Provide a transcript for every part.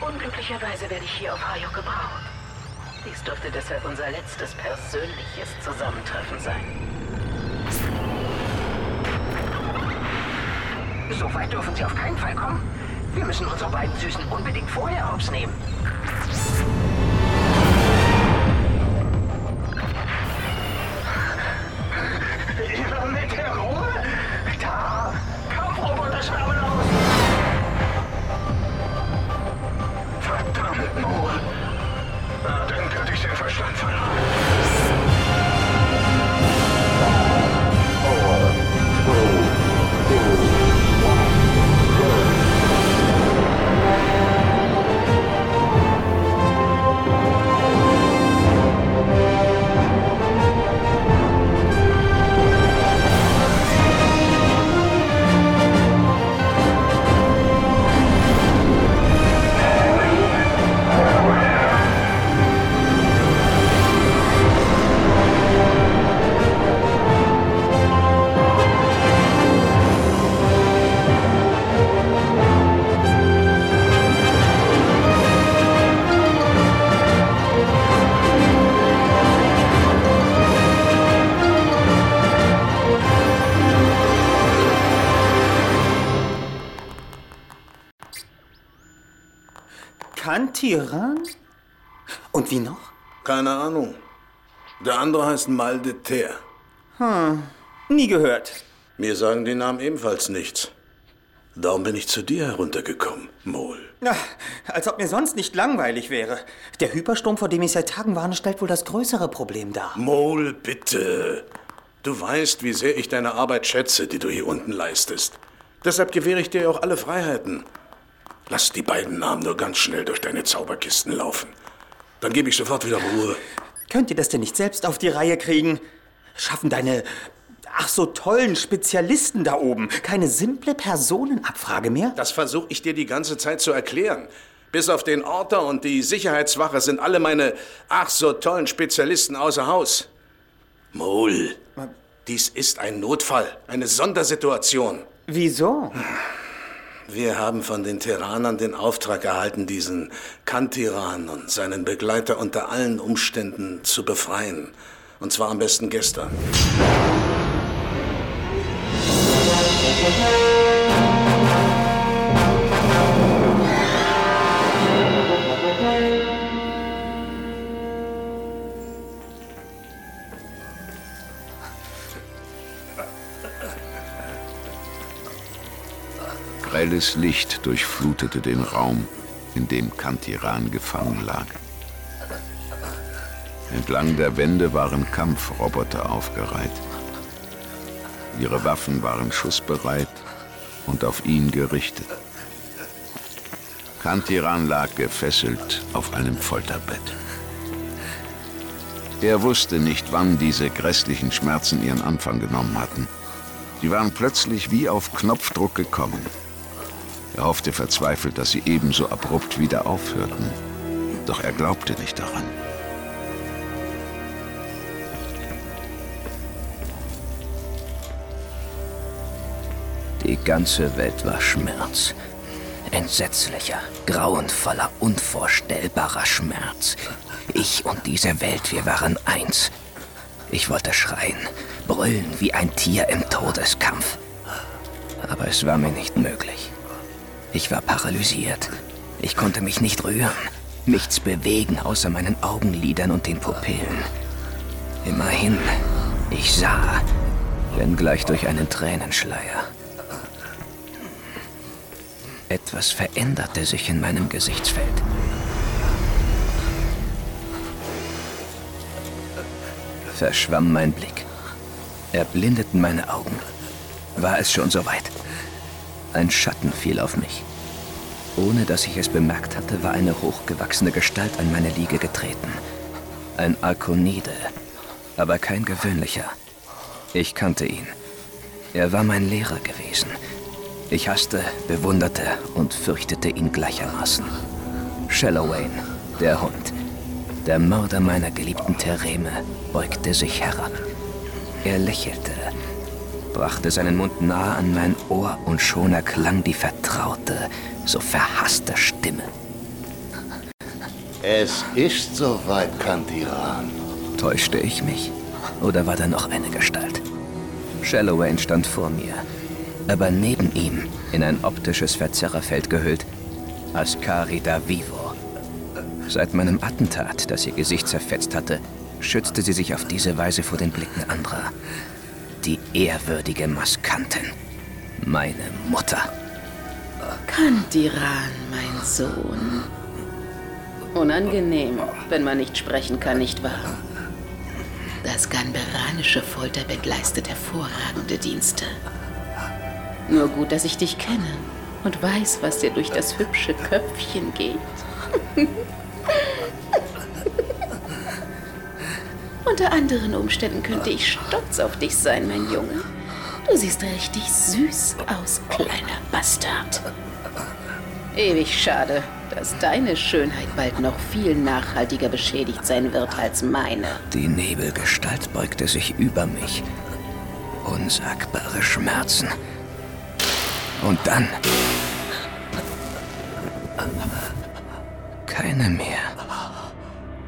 Unglücklicherweise werde ich hier auf Hayo gebraucht. Dies dürfte deshalb unser letztes persönliches Zusammentreffen sein. So weit dürfen Sie auf keinen Fall kommen. Wir müssen unsere beiden Süßen unbedingt vorher aufnehmen. Kantiran? Und wie noch? Keine Ahnung. Der andere heißt Mal de Terre. Nie gehört. Mir sagen die Namen ebenfalls nichts. Darum bin ich zu dir heruntergekommen, Mol. Na, als ob mir sonst nicht langweilig wäre. Der Hypersturm, vor dem ich seit Tagen warne, stellt wohl das größere Problem dar. Mol, bitte. Du weißt, wie sehr ich deine Arbeit schätze, die du hier unten leistest. Deshalb gewähre ich dir auch alle Freiheiten. Lass die beiden Namen nur ganz schnell durch deine Zauberkisten laufen. Dann gebe ich sofort wieder Ruhe. Könnt ihr das denn nicht selbst auf die Reihe kriegen? Schaffen deine, ach so tollen Spezialisten da oben keine simple Personenabfrage mehr? Das versuche ich dir die ganze Zeit zu erklären. Bis auf den Orter und die Sicherheitswache sind alle meine ach so tollen Spezialisten außer Haus. Mol, dies ist ein Notfall, eine Sondersituation. Wieso? Wir haben von den Terranern den Auftrag erhalten, diesen Kantiran und seinen Begleiter unter allen Umständen zu befreien. Und zwar am besten gestern. Grelles Licht durchflutete den Raum, in dem Kantiran gefangen lag. Entlang der Wände waren Kampfroboter aufgereiht. Ihre Waffen waren schussbereit und auf ihn gerichtet. Kantiran lag gefesselt auf einem Folterbett. Er wusste nicht, wann diese grässlichen Schmerzen ihren Anfang genommen hatten. Sie waren plötzlich wie auf Knopfdruck gekommen. Er hoffte verzweifelt, dass sie ebenso abrupt wieder aufhörten. Doch er glaubte nicht daran. Die ganze Welt war Schmerz. Entsetzlicher, grauenvoller, unvorstellbarer Schmerz. Ich und diese Welt, wir waren eins. Ich wollte schreien, brüllen wie ein Tier im Todeskampf. Aber es war mir nicht möglich. Ich war paralysiert. Ich konnte mich nicht rühren, nichts bewegen außer meinen Augenlidern und den Pupillen. Immerhin, ich sah, wenngleich durch einen Tränenschleier. Etwas veränderte sich in meinem Gesichtsfeld. Verschwamm mein Blick. Erblindeten meine Augen. War es schon soweit? Ein Schatten fiel auf mich. Ohne dass ich es bemerkt hatte, war eine hochgewachsene Gestalt an meine Liege getreten. Ein Arkonide, aber kein gewöhnlicher. Ich kannte ihn. Er war mein Lehrer gewesen. Ich hasste, bewunderte und fürchtete ihn gleichermaßen. Shallowayne, der Hund, der Mörder meiner geliebten Thereme, beugte sich herab. Er lächelte, brachte seinen Mund nahe an mein Ohr und schon erklang die vertraute, so verhasste Stimme. Es ist soweit, Kantiran. Täuschte ich mich? Oder war da noch eine Gestalt? Shallowayne stand vor mir, aber neben ihm, in ein optisches Verzerrerfeld gehüllt, Ascari da Vivo. Seit meinem Attentat, das ihr Gesicht zerfetzt hatte, schützte sie sich auf diese Weise vor den Blicken anderer. Die ehrwürdige Maskantin. Meine Mutter. Kantiran, mein Sohn. Unangenehm, wenn man nicht sprechen kann, nicht wahr? Das ganberanische Folterbett leistet hervorragende Dienste. Nur gut, dass ich dich kenne und weiß, was dir durch das hübsche Köpfchen geht. Unter anderen Umständen könnte ich stolz auf dich sein, mein Junge. Du siehst richtig süß aus, kleiner Bastard. Ewig schade, dass deine Schönheit bald noch viel nachhaltiger beschädigt sein wird als meine. Die Nebelgestalt beugte sich über mich. Unsagbare Schmerzen. Und dann. Keine mehr.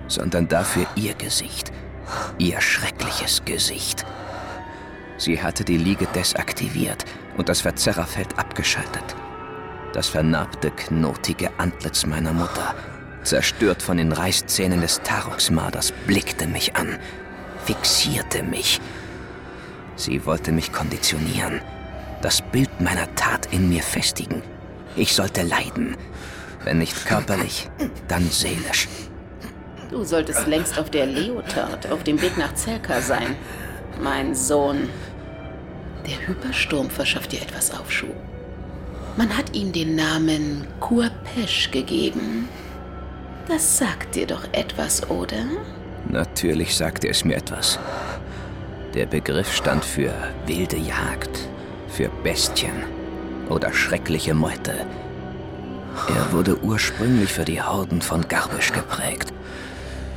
Sondern dafür ihr Gesicht. Ihr schreckliches Gesicht. Sie hatte die Liege desaktiviert und das Verzerrerfeld abgeschaltet. Das vernarbte, knotige Antlitz meiner Mutter, zerstört von den Reißzähnen des Taroxmarders, blickte mich an, fixierte mich. Sie wollte mich konditionieren, das Bild meiner Tat in mir festigen. Ich sollte leiden, wenn nicht körperlich, dann seelisch. Du solltest längst auf der Leotard auf dem Weg nach Zelka sein, mein Sohn. Der Hypersturm verschafft dir etwas Aufschub. Man hat ihm den Namen Kurpesh gegeben. Das sagt dir doch etwas, oder? Natürlich sagte es mir etwas. Der Begriff stand für wilde Jagd, für Bestien oder schreckliche Meute. Er wurde ursprünglich für die Horden von Garbisch geprägt.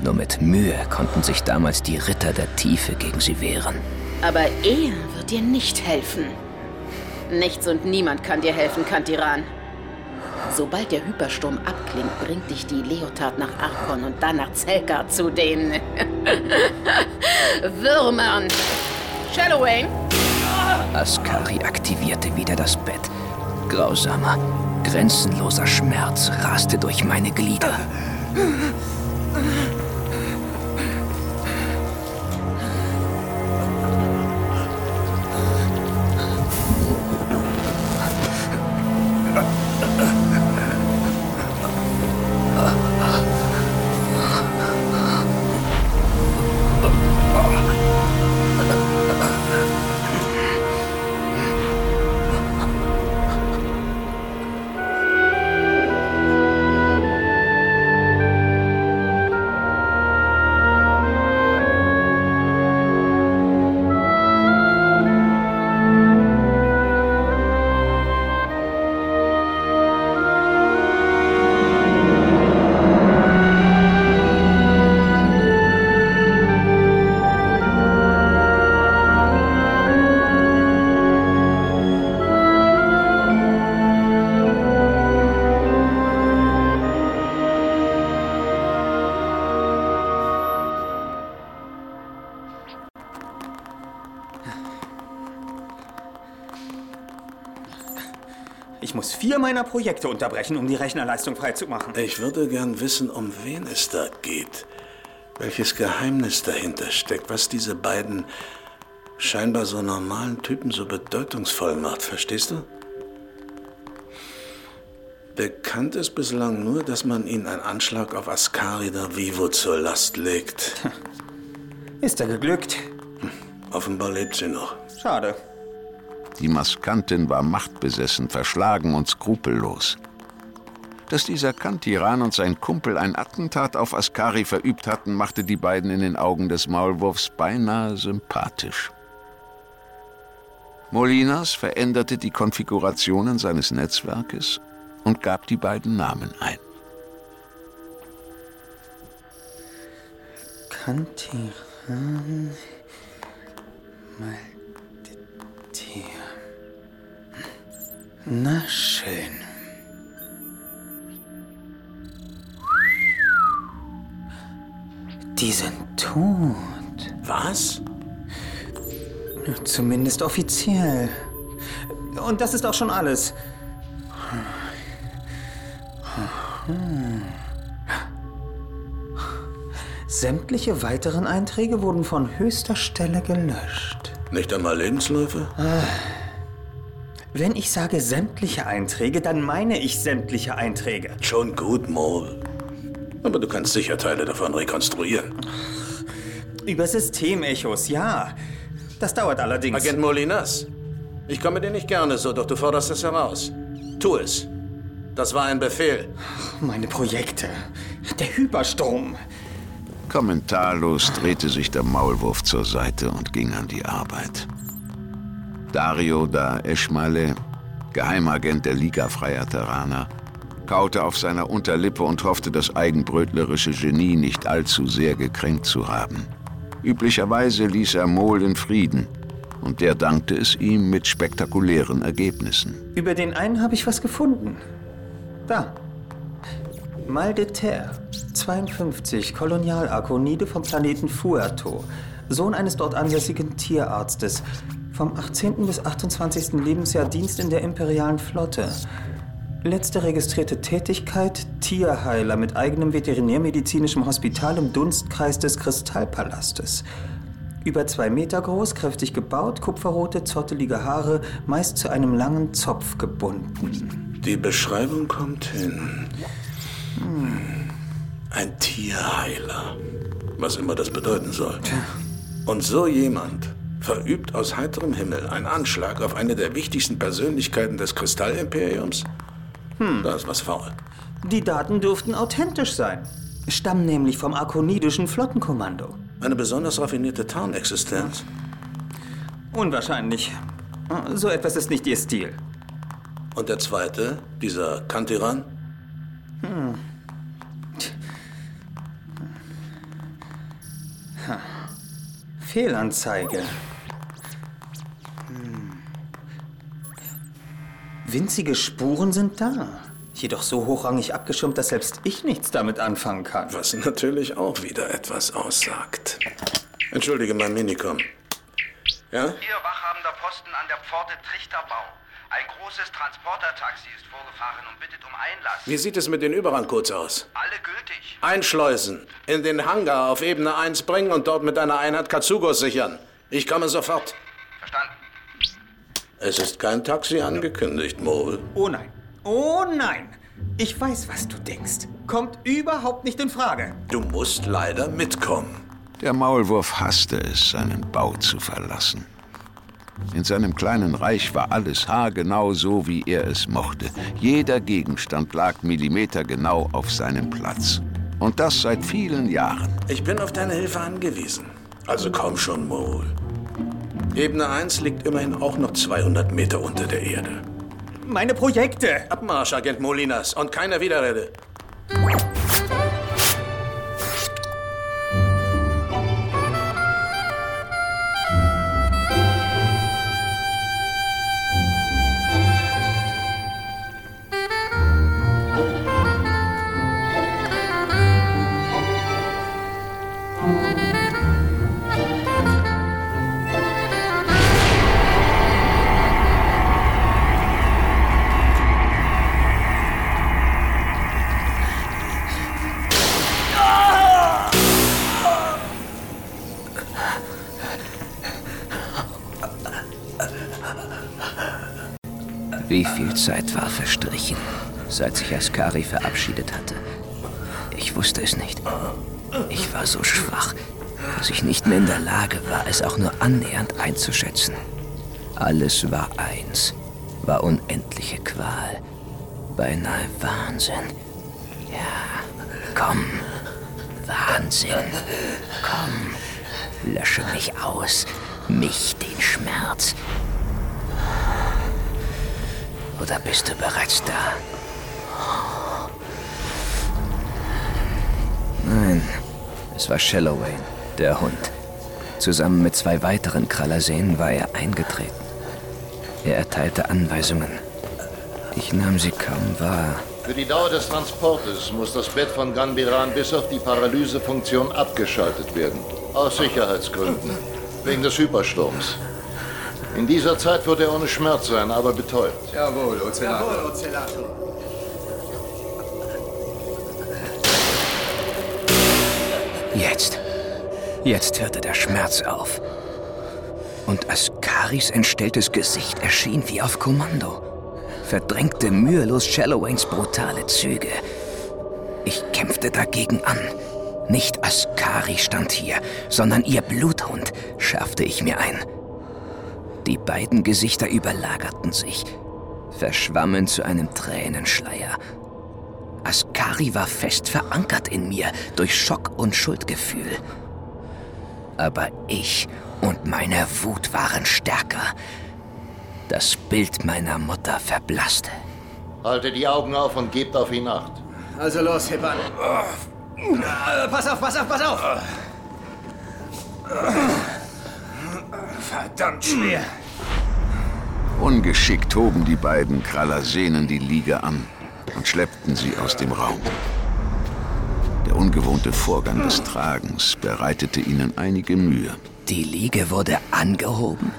Nur mit Mühe konnten sich damals die Ritter der Tiefe gegen sie wehren. Aber er wird dir nicht helfen. Nichts und niemand kann dir helfen, Kantiran. Sobald der Hypersturm abklingt, bringt dich die Leotard nach Arkon und dann nach Zelka zu den Würmern. Shallowayne! Askari aktivierte wieder das Bett. Grausamer, grenzenloser Schmerz raste durch meine Glieder. Meiner Projekte unterbrechen, um die Rechnerleistung freizumachen. Ich würde gern wissen, um wen es da geht. Welches Geheimnis dahinter steckt, was diese beiden scheinbar so normalen Typen so bedeutungsvoll macht, verstehst du? Bekannt ist bislang nur, dass man ihnen einen Anschlag auf Ascari da Vivo zur Last legt. Ist er geglückt? Offenbar lebt sie noch. Schade. Die Maskantin war machtbesessen, verschlagen und skrupellos. Dass dieser Kantiran und sein Kumpel ein Attentat auf Askari verübt hatten, machte die beiden in den Augen des Maulwurfs beinahe sympathisch. Molinas veränderte die Konfigurationen seines Netzwerkes und gab die beiden Namen ein. Kantiran Maldetia. Na schön. Die sind tot. Was? Zumindest offiziell. Und das ist auch schon alles. Sämtliche weiteren Einträge wurden von höchster Stelle gelöscht. Nicht einmal Lebensläufe? Wenn ich sage sämtliche Einträge, dann meine ich sämtliche Einträge. Schon gut, Maul. Aber du kannst sicher Teile davon rekonstruieren. Über Systemechos, ja. Das dauert allerdings. Agent Molinas, ich komme dir nicht gerne so, doch du forderst es heraus. Tu es. Das war ein Befehl. Meine Projekte. Der Hypersturm. Kommentarlos drehte sich der Maulwurf zur Seite und ging an die Arbeit. Dario da Eschmale, Geheimagent der Liga Freier Terraner, kaute auf seiner Unterlippe und hoffte, das eigenbrötlerische Genie nicht allzu sehr gekränkt zu haben. Üblicherweise ließ er Mol in Frieden, und der dankte es ihm mit spektakulären Ergebnissen. Über den einen habe ich was gefunden. Da. Mal de Terre, 52, Kolonialakonide vom Planeten Fuerto. Sohn eines dort ansässigen Tierarztes. Vom 18. bis 28. Lebensjahr Dienst in der imperialen Flotte. Letzte registrierte Tätigkeit: Tierheiler mit eigenem veterinärmedizinischem Hospital im Dunstkreis des Kristallpalastes. Über zwei Meter groß, kräftig gebaut, kupferrote, zottelige Haare, meist zu einem langen Zopf gebunden. Die Beschreibung kommt hin. Hm. Ein Tierheiler. Was immer das bedeuten soll. Und so jemand verübt aus heiterem Himmel einen Anschlag auf eine der wichtigsten Persönlichkeiten des Kristallimperiums? Hm. Da ist was faul. Die Daten dürften authentisch sein. Stammen nämlich vom arkonidischen Flottenkommando. Eine besonders raffinierte Tarnexistenz. Unwahrscheinlich. So etwas ist nicht ihr Stil. Und der zweite, dieser Kantiran? Hm. Fehlanzeige. Winzige Spuren sind da. Jedoch so hochrangig abgeschirmt, dass selbst ich nichts damit anfangen kann. Was natürlich auch wieder etwas aussagt. Entschuldige mein Minikom. Ja? Hier wachhabender Posten an der Pforte Trichterbau. Ein großes Transportertaxi ist vorgefahren und bittet um Einlass. Wie sieht es mit den Überrangcodes aus? Alle gültig. Einschleusen, in den Hangar auf Ebene 1 bringen und dort mit einer Einheit Katsugos sichern. Ich komme sofort. Verstanden. Es ist kein Taxi angekündigt, Mol. Oh nein. Oh nein. Ich weiß, was du denkst. Kommt überhaupt nicht in Frage. Du musst leider mitkommen. Der Maulwurf hasste es, seinen Bau zu verlassen. In seinem kleinen Reich war alles haargenau so, wie er es mochte. Jeder Gegenstand lag millimetergenau auf seinem Platz. Und das seit vielen Jahren. Ich bin auf deine Hilfe angewiesen. Also komm schon, Mol. Ebene 1 liegt immerhin auch noch 200 Meter unter der Erde. Meine Projekte! Abmarsch, Agent Molinas, und keine Widerrede. Askari verabschiedet hatte? Ich wusste es nicht. Ich war so schwach, dass ich nicht mehr in der Lage war, es auch nur annähernd einzuschätzen. Alles war eins, war unendliche Qual, beinahe Wahnsinn. Ja, komm, Wahnsinn, komm, lösche mich aus, mich, den Schmerz. Oder bist du bereits da? Nein, es war Shallowayne. Der Hund. Zusammen mit zwei weiteren Krallerseen war er eingetreten. Er erteilte Anweisungen. Ich nahm sie kaum wahr. Für die Dauer des Transportes muss das Bett von Ganbiran bis auf die Paralysefunktion abgeschaltet werden. Aus Sicherheitsgründen. Wegen des Hypersturms. In dieser Zeit wird er ohne Schmerz sein, aber betäubt. Jawohl, Ozellato. Jawohl, Ozellato. Jetzt. Jetzt hörte der Schmerz auf. Und Askaris entstelltes Gesicht erschien wie auf Kommando. Verdrängte mühelos Shallowains brutale Züge. Ich kämpfte dagegen an. Nicht Askari stand hier, sondern ihr Bluthund, schärfte ich mir ein. Die beiden Gesichter überlagerten sich, verschwammen zu einem Tränenschleier. Askari war fest verankert in mir durch Schock und Schuldgefühl. Aber ich und meine Wut waren stärker. Das Bild meiner Mutter verblasste. Haltet die Augen auf und gebt auf ihn acht. Also los, Hippan. Äh, pass auf, pass auf, pass auf! Verdammt schwer. Ungeschickt hoben die beiden Krallersenen die Liege an schleppten sie aus dem Raum. Der ungewohnte Vorgang des Tragens bereitete ihnen einige Mühe. Die Liege wurde angehoben?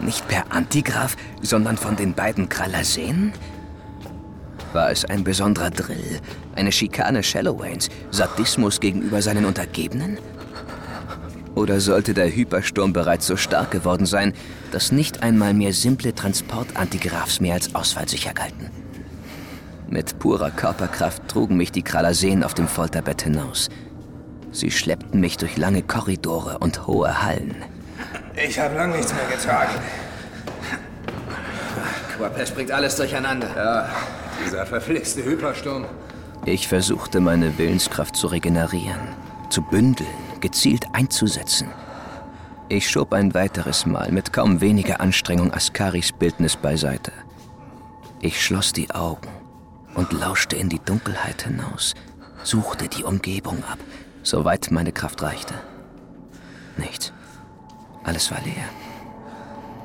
Nicht per Antigraph, sondern von den beiden Krallersenen? War es ein besonderer Drill, eine Schikane Shallowains, Sadismus gegenüber seinen Untergebenen? Oder sollte der Hypersturm bereits so stark geworden sein, dass nicht einmal mehr simple Transportantigraphs mehr als ausfallsicher galten? Mit purer Körperkraft trugen mich die Krallerseen auf dem Folterbett hinaus. Sie schleppten mich durch lange Korridore und hohe Hallen. Ich habe lange nichts mehr getragen. Quapes bringt alles durcheinander. Ja, dieser verflixte Hypersturm. Ich versuchte meine Willenskraft zu regenerieren, zu bündeln, gezielt einzusetzen. Ich schob ein weiteres Mal mit kaum weniger Anstrengung Askaris Bildnis beiseite. Ich schloss die Augen und lauschte in die Dunkelheit hinaus, suchte die Umgebung ab, soweit meine Kraft reichte. Nichts. Alles war leer.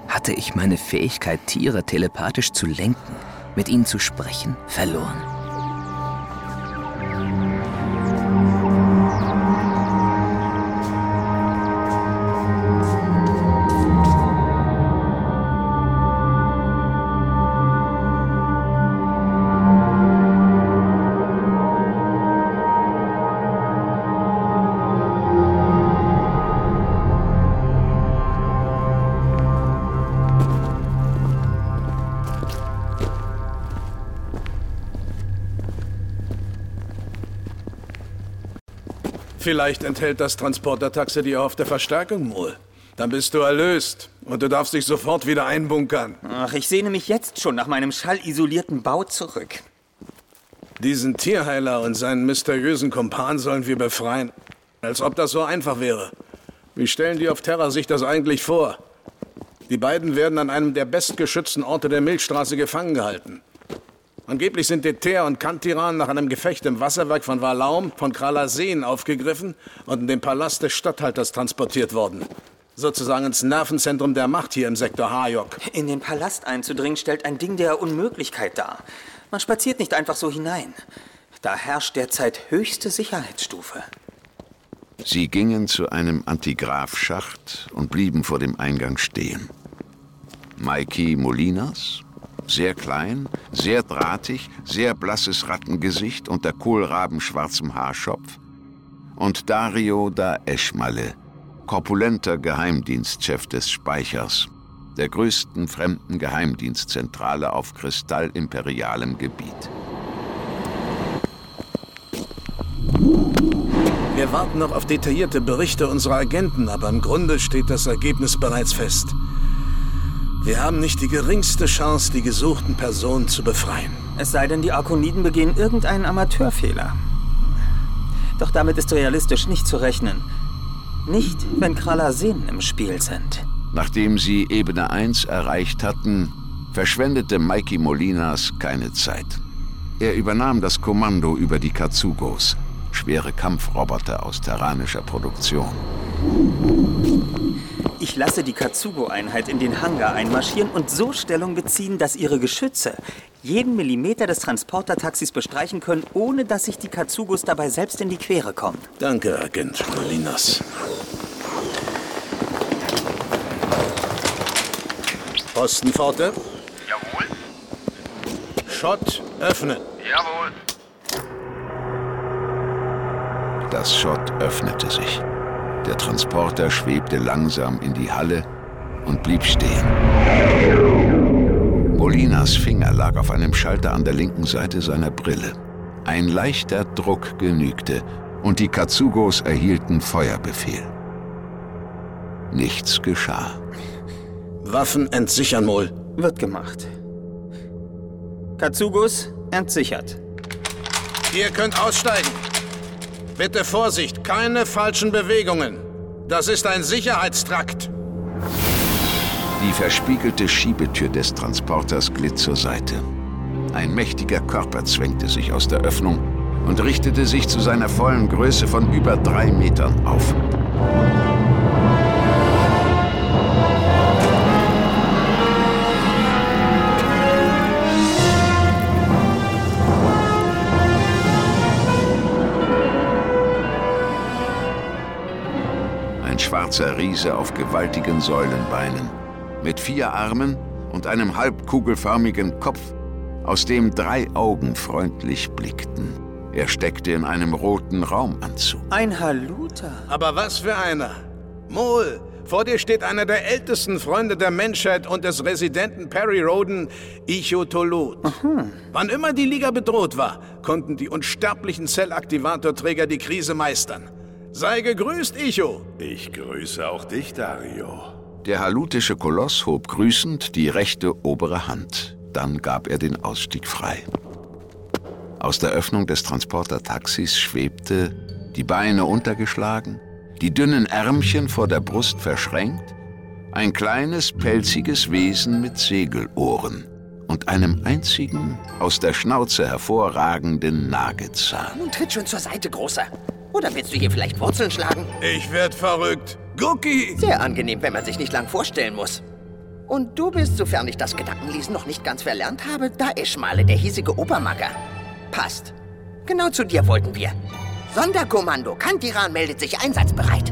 Hatte ich meine Fähigkeit, Tiere telepathisch zu lenken, mit ihnen zu sprechen, verloren? Vielleicht enthält das Transportertaxi die erhoffte Verstärkung, Mol. Dann bist du erlöst und du darfst dich sofort wieder einbunkern. Ach, ich sehne mich jetzt schon nach meinem schallisolierten Bau zurück. Diesen Tierheiler und seinen mysteriösen Kumpan sollen wir befreien. Als ob das so einfach wäre. Wie stellen die auf Terra sich das eigentlich vor? Die beiden werden an einem der bestgeschützten Orte der Milchstraße gefangen gehalten. Angeblich sind Deter und Kantiran nach einem Gefecht im Wasserwerk von Valaum von Kralaseen aufgegriffen und in den Palast des Statthalters transportiert worden. Sozusagen ins Nervenzentrum der Macht hier im Sektor Hayok. In den Palast einzudringen stellt ein Ding der Unmöglichkeit dar. Man spaziert nicht einfach so hinein. Da herrscht derzeit höchste Sicherheitsstufe. Sie gingen zu einem Antigraphschacht und blieben vor dem Eingang stehen. Mikey Molinas, sehr klein, sehr drahtig, sehr blasses Rattengesicht unter kohlrabenschwarzem Haarschopf. Und Dario da Eschmale, korpulenter Geheimdienstchef des Speichers, der größten fremden Geheimdienstzentrale auf kristallimperialem Gebiet. Wir warten noch auf detaillierte Berichte unserer Agenten, aber im Grunde steht das Ergebnis bereits fest. Wir haben nicht die geringste Chance, die gesuchten Personen zu befreien. Es sei denn, die Arkoniden begehen irgendeinen Amateurfehler. Doch damit ist realistisch nicht zu rechnen. Nicht, wenn Kralasenen im Spiel sind. Nachdem sie Ebene 1 erreicht hatten, verschwendete Mikey Molinas keine Zeit. Er übernahm das Kommando über die Katsugos, schwere Kampfroboter aus terranischer Produktion. Ich lasse die Katsugo-Einheit in den Hangar einmarschieren und so Stellung beziehen, dass ihre Geschütze jeden Millimeter des Transportertaxis bestreichen können, ohne dass sich die Katsugos dabei selbst in die Quere kommen. Danke, Agent Molinas. Postenpforte. Jawohl. Schott öffnen. Jawohl. Das Schott öffnete sich. Der Transporter schwebte langsam in die Halle und blieb stehen. Molinas Finger lag auf einem Schalter an der linken Seite seiner Brille. Ein leichter Druck genügte und die Katsugos erhielten Feuerbefehl. Nichts geschah. Waffen entsichern, Mol. Wird gemacht. Katsugos entsichert. Ihr könnt aussteigen. Bitte Vorsicht, keine falschen Bewegungen. Das ist ein Sicherheitstrakt. Die verspiegelte Schiebetür des Transporters glitt zur Seite. Ein mächtiger Körper zwängte sich aus der Öffnung und richtete sich zu seiner vollen Größe von über drei Metern auf. Schwarzer Riese auf gewaltigen Säulenbeinen, mit vier Armen und einem halbkugelförmigen Kopf, aus dem drei Augen freundlich blickten. Er steckte in einem roten Raumanzug. Ein Haluta. Aber was für einer. Mol, vor dir steht einer der ältesten Freunde der Menschheit und des Residenten Perry Roden, Icho Tolut. Wann immer die Liga bedroht war, konnten die unsterblichen Zellaktivatorträger die Krise meistern. Sei gegrüßt, Icho. Ich grüße auch dich, Dario. Der halutische Koloss hob grüßend die rechte obere Hand. Dann gab er den Ausstieg frei. Aus der Öffnung des Transportertaxis schwebte, die Beine untergeschlagen, die dünnen Ärmchen vor der Brust verschränkt, ein kleines, pelziges Wesen mit Segelohren und einem einzigen, aus der Schnauze hervorragenden Nagezahn. Nun tritt schon zur Seite, Großer. Oder willst du hier vielleicht Wurzeln schlagen? Ich werd verrückt. Gucki! Sehr angenehm, wenn man sich nicht lang vorstellen muss. Und du bist, sofern ich das Gedankenlesen noch nicht ganz verlernt habe, Daeschmale, der hiesige Obermacker. Passt. Genau zu dir wollten wir. Sonderkommando. Kantiran meldet sich einsatzbereit.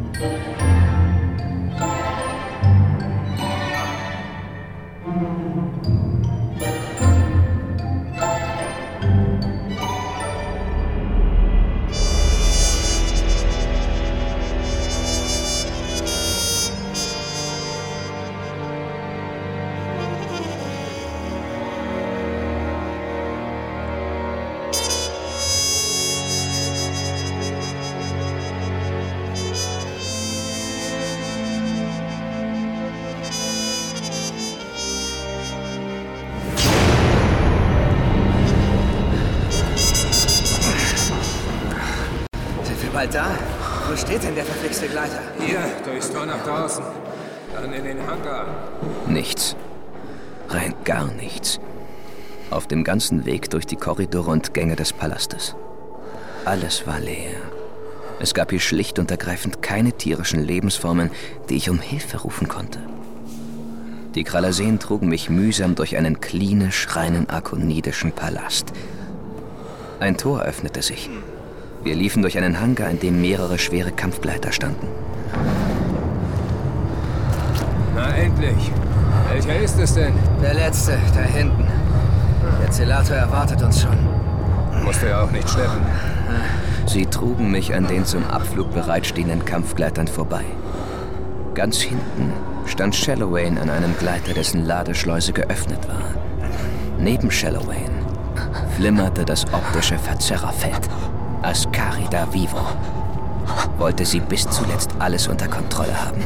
Nichts. Rein gar nichts. Auf dem ganzen Weg durch die Korridore und Gänge des Palastes. Alles war leer. Es gab hier schlicht und ergreifend keine tierischen Lebensformen, die ich um Hilfe rufen konnte. Die Kralaseen trugen mich mühsam durch einen klinisch reinen arkonidischen Palast. Ein Tor öffnete sich. Wir liefen durch einen Hangar, in dem mehrere schwere Kampfgleiter standen. Na endlich. Welcher ist es denn? Der letzte, da hinten. Der Zelator erwartet uns schon. Musst du ja auch nicht schleppen. Sie trugen mich an den zum Abflug bereitstehenden Kampfgleitern vorbei. Ganz hinten stand Shallowayne an einem Gleiter, dessen Ladeschleuse geöffnet war. Neben Shallowayne flimmerte das optische Verzerrerfeld. Ascarida Vivo. Wollte sie bis zuletzt alles unter Kontrolle haben.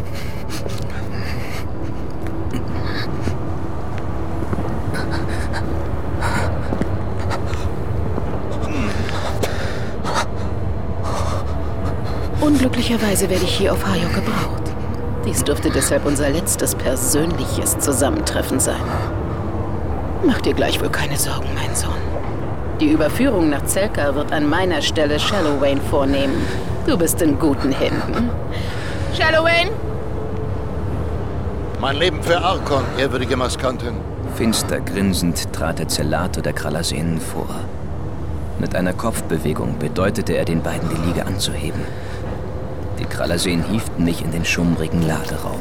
Unglücklicherweise werde ich hier auf Hayo gebraucht. Dies dürfte deshalb unser letztes persönliches Zusammentreffen sein. Mach dir gleich wohl keine Sorgen, mein Sohn. Die Überführung nach Zelka wird an meiner Stelle Shallowayne vornehmen. Du bist in guten Händen. Shallowayne? Mein Leben für Arkon, ehrwürdige Maskantin. Finster grinsend trat der Zellator der Kralasenen vor. Mit einer Kopfbewegung bedeutete er den beiden, die Liege anzuheben. Die Kralaseen hieften mich in den schummrigen Laderaum.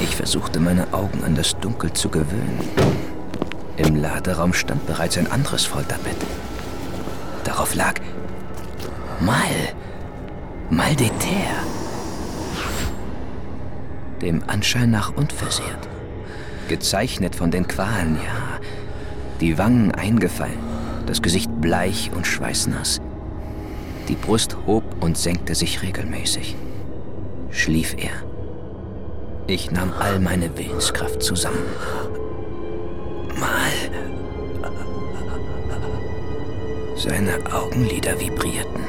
Ich versuchte meine Augen an das Dunkel zu gewöhnen. Im Laderaum stand bereits ein anderes Folterbett. Darauf lag Mal. Mal de Terre. Dem Anschein nach unversehrt. Gezeichnet von den Qualen, ja. Die Wangen eingefallen, das Gesicht bleich und schweißnass. Die Brust hob und senkte sich regelmäßig. Schlief er. Ich nahm all meine Willenskraft zusammen. Mal. Seine Augenlider vibrierten.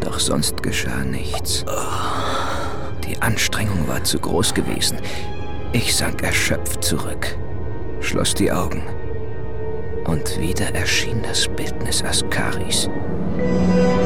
Doch sonst geschah nichts. Die Anstrengung war zu groß gewesen. Ich sank erschöpft zurück, schloss die Augen. Und wieder erschien das Bildnis Askaris. Die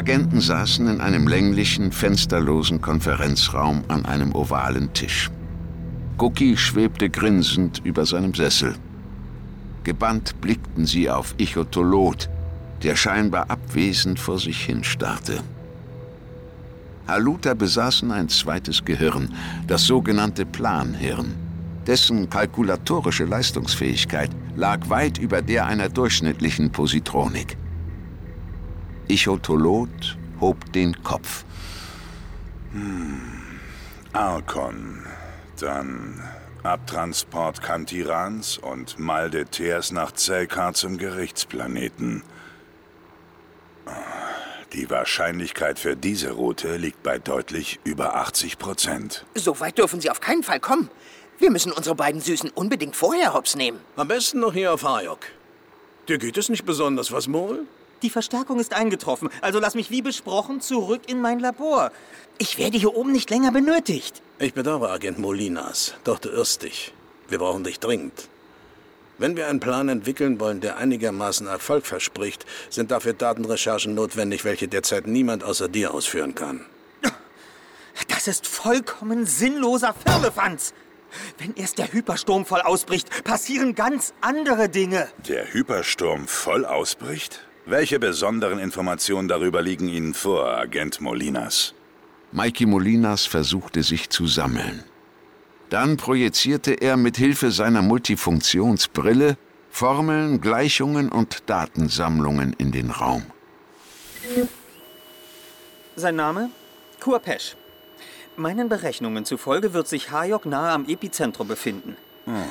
Agenten saßen in einem länglichen, fensterlosen Konferenzraum an einem ovalen Tisch. Cookie schwebte grinsend über seinem Sessel. Gebannt blickten sie auf Ichotolot, der scheinbar abwesend vor sich hin starrte. Haluta besaßen ein zweites Gehirn, das sogenannte Planhirn. Dessen kalkulatorische Leistungsfähigkeit lag weit über der einer durchschnittlichen Positronik. Ichotolot hob den Kopf. Hm. Arkon. Dann Abtransport Kantirans und Maldeteers nach Zelkar zum Gerichtsplaneten. Die Wahrscheinlichkeit für diese Route liegt bei deutlich über 80 Prozent. So weit dürfen Sie auf keinen Fall kommen. Wir müssen unsere beiden Süßen unbedingt vorher hops nehmen. Am besten noch hier auf Hayok. Dir geht es nicht besonders, was, Mol? Die Verstärkung ist eingetroffen, also lass mich wie besprochen zurück in mein Labor. Ich werde hier oben nicht länger benötigt. Ich bedauere, Agent Molinas, doch du irrst dich. Wir brauchen dich dringend. Wenn wir einen Plan entwickeln wollen, der einigermaßen Erfolg verspricht, sind dafür Datenrecherchen notwendig, welche derzeit niemand außer dir ausführen kann. Das ist vollkommen sinnloser Firlefanz. Wenn erst der Hypersturm voll ausbricht, passieren ganz andere Dinge. Der Hypersturm voll ausbricht? Welche besonderen Informationen darüber liegen Ihnen vor, Agent Molinas? Mikey Molinas versuchte sich zu sammeln. Dann projizierte er mit Hilfe seiner Multifunktionsbrille Formeln, Gleichungen und Datensammlungen in den Raum. Sein Name? Kurpesch. Meinen Berechnungen zufolge wird sich Hayok nahe am Epizentrum befinden. Hm.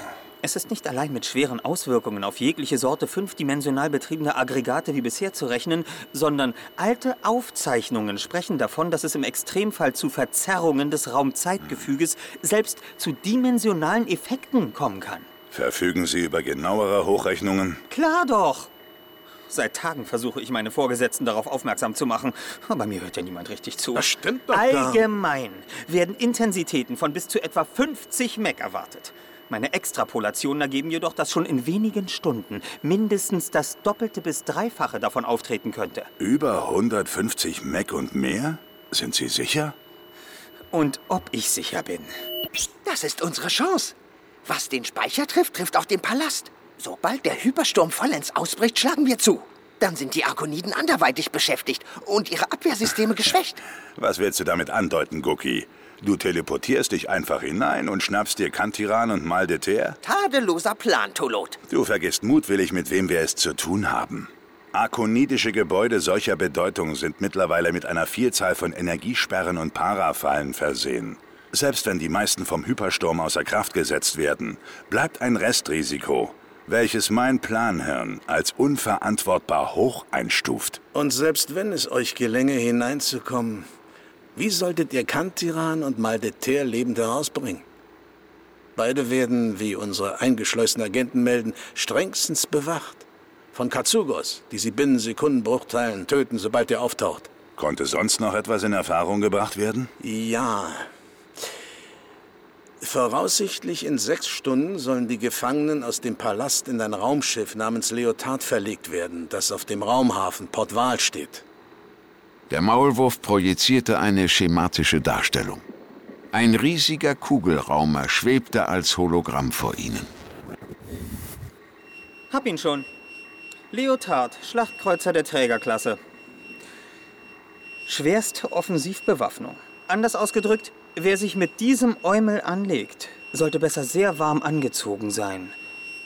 Es ist nicht allein mit schweren Auswirkungen auf jegliche Sorte fünfdimensional betriebener Aggregate wie bisher zu rechnen, sondern alte Aufzeichnungen sprechen davon, dass es im Extremfall zu Verzerrungen des Raumzeitgefüges, selbst zu dimensionalen Effekten kommen kann. Verfügen Sie über genauere Hochrechnungen? Klar doch! Seit Tagen versuche ich meine Vorgesetzten darauf aufmerksam zu machen, aber mir hört ja niemand richtig zu. Das stimmt doch Allgemein werden Intensitäten von bis zu etwa 50 Meg erwartet. Meine Extrapolationen ergeben jedoch, dass schon in wenigen Stunden mindestens das Doppelte bis Dreifache davon auftreten könnte. Über 150 Meg und mehr? Sind Sie sicher? Und ob ich sicher bin. Das ist unsere Chance. Was den Speicher trifft, trifft auch den Palast. Sobald der Hypersturm vollends ausbricht, schlagen wir zu. Dann sind die Arkoniden anderweitig beschäftigt und ihre Abwehrsysteme geschwächt. Was willst du damit andeuten, Guki? Du teleportierst dich einfach hinein und schnappst dir Kantiran und Maldeter? Tadelloser Plan, Tolot. Du vergisst mutwillig, mit wem wir es zu tun haben. Arkonidische Gebäude solcher Bedeutung sind mittlerweile mit einer Vielzahl von Energiesperren und Parafallen versehen. Selbst wenn die meisten vom Hypersturm außer Kraft gesetzt werden, bleibt ein Restrisiko. welches mein Planhirn als unverantwortbar hoch einstuft. Und selbst wenn es euch gelänge, hineinzukommen, wie solltet ihr Kantiran und Maldeter lebend herausbringen? Beide werden, wie unsere eingeschleusten Agenten melden, strengstens bewacht. Von Katsugos, die sie binnen Sekundenbruchteilen töten, sobald er auftaucht. Konnte sonst noch etwas in Erfahrung gebracht werden? Ja. Voraussichtlich in sechs Stunden sollen die Gefangenen aus dem Palast in ein Raumschiff namens Leotard verlegt werden, das auf dem Raumhafen Port Val steht. Der Maulwurf projizierte eine schematische Darstellung. Ein riesiger Kugelraumer schwebte als Hologramm vor ihnen. Hab ihn schon. Leotard, Schlachtkreuzer der Trägerklasse. Schwerste Offensivbewaffnung. Anders ausgedrückt, wer sich mit diesem Eumel anlegt, sollte besser sehr warm angezogen sein.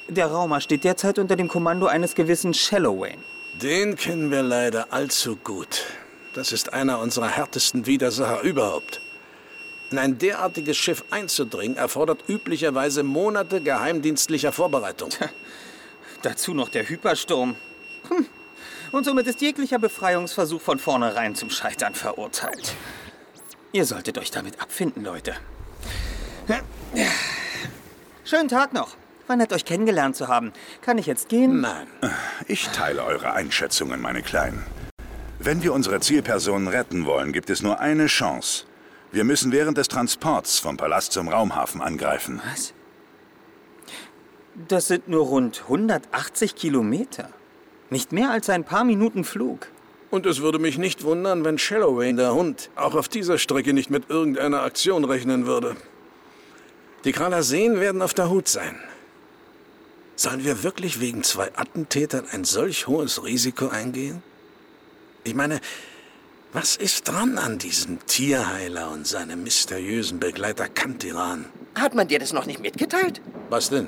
Der Raumer steht derzeit unter dem Kommando eines gewissen Shallowayne. Den kennen wir leider allzu gut. Das ist einer unserer härtesten Widersacher überhaupt. In ein derartiges Schiff einzudringen, erfordert üblicherweise Monate geheimdienstlicher Vorbereitung. Dazu noch der Hypersturm. Hm. Und somit ist jeglicher Befreiungsversuch von vornherein zum Scheitern verurteilt. Ihr solltet euch damit abfinden, Leute. Schönen Tag noch. War nett, euch kennengelernt zu haben. Kann ich jetzt gehen? Nein. Ich teile eure Einschätzungen, meine Kleinen. Wenn wir unsere Zielpersonen retten wollen, gibt es nur eine Chance. Wir müssen während des Transports vom Palast zum Raumhafen angreifen. Was? Das sind nur rund 180 Kilometer. Nicht mehr als ein paar Minuten Flug. Und es würde mich nicht wundern, wenn Shalloway, der Hund, auch auf dieser Strecke nicht mit irgendeiner Aktion rechnen würde. Die Kralaseen werden auf der Hut sein. Sollen wir wirklich wegen zwei Attentätern ein solch hohes Risiko eingehen? Ich meine, was ist dran an diesem Tierheiler und seinem mysteriösen Begleiter Kantiran? Hat man dir das noch nicht mitgeteilt? Was denn?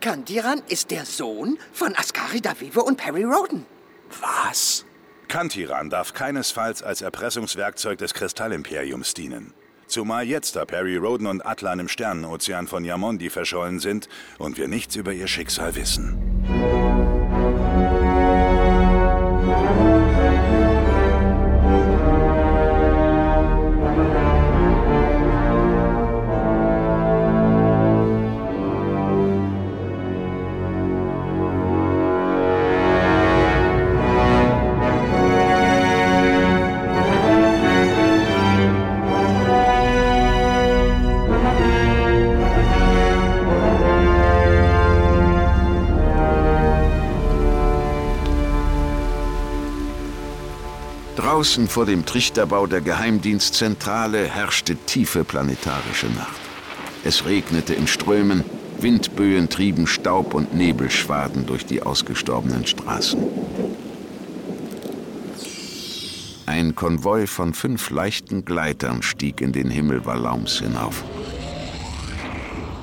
Kantiran ist der Sohn von Askari Davive und Perry Roden. Was? Kantiran darf keinesfalls als Erpressungswerkzeug des Kristallimperiums dienen. Zumal jetzt, da Perry Roden und Atlan im Sternenozean von Yamondi verschollen sind und wir nichts über ihr Schicksal wissen. Draußen vor dem Trichterbau der Geheimdienstzentrale herrschte tiefe planetarische Nacht. Es regnete in Strömen, Windböen trieben Staub und Nebelschwaden durch die ausgestorbenen Straßen. Ein Konvoi von fünf leichten Gleitern stieg in den Himmel Valaums hinauf.